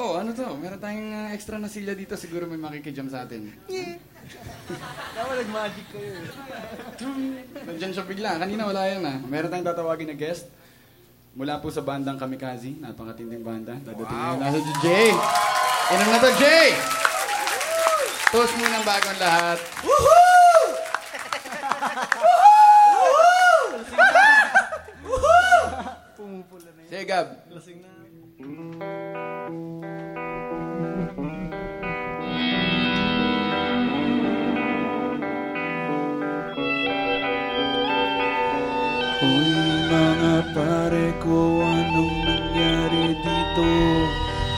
Oh, ano to? Meron tayong uh, extra na silya dito. Siguro may makikijam sa atin. Yeah. Dawa nag-magic kayo eh. Nandiyan siya bigla. Kanina wala yan na. Meron tayong tatawagin na guest. Mula po sa bandang Kamikaze. Napakatinding banda. Dadating wow. na nasa si Jay. Inom na to, Jay! Toast mo ng bagong lahat. Woohoo! Woohoo! Woohoo! Pumupula na yun. Sige, Gab. Lasing na. pare ko anong nangyari dito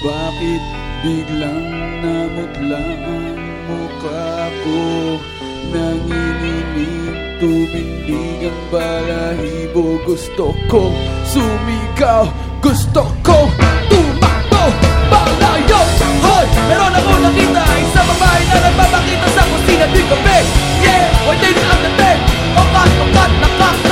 Bakit biglang namutla ang mukha ko Nanginginig tumindig ang balahibo Gusto kong sumigaw, gusto kong tumakbo Palayo! Hoy! Meron ako nakita isang babae na nagpapakita sa kusina Di kape! Yeah! Hoy, tayo na ang natin! Pakat, pakat, nakakta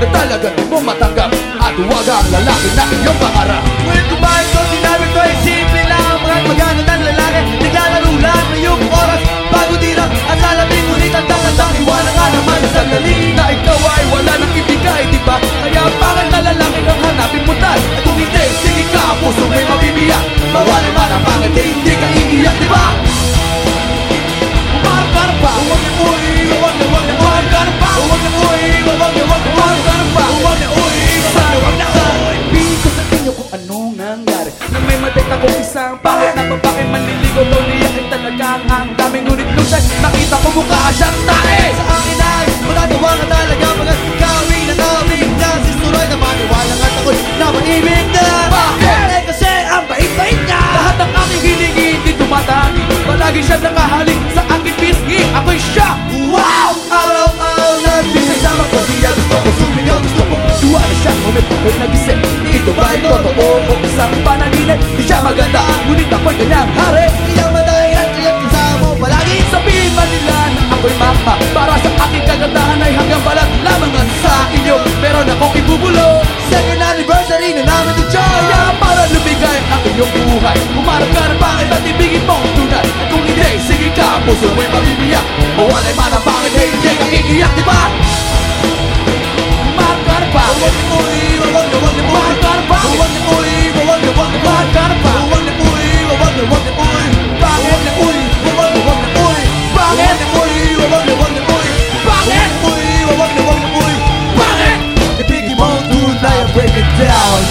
na talaga mong matanggap. At huwag ang lalaki na iyong paharap With maganda Ngunit ako'y ganyang hari Ilang matay at ilang kasama mo Palagi sabihin man nila na ako'y mapa Para sa aking kagandahan ay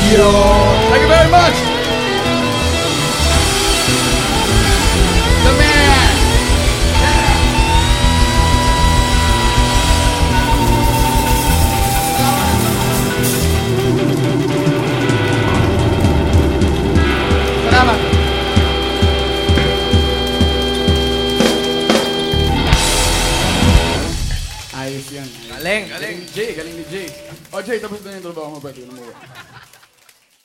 Thank you very much. The man. Salamat. Ayos. Galing, galing. Jay, galing ni Jay. O Jay, tapos na yung trabaho mo, pwede na mo.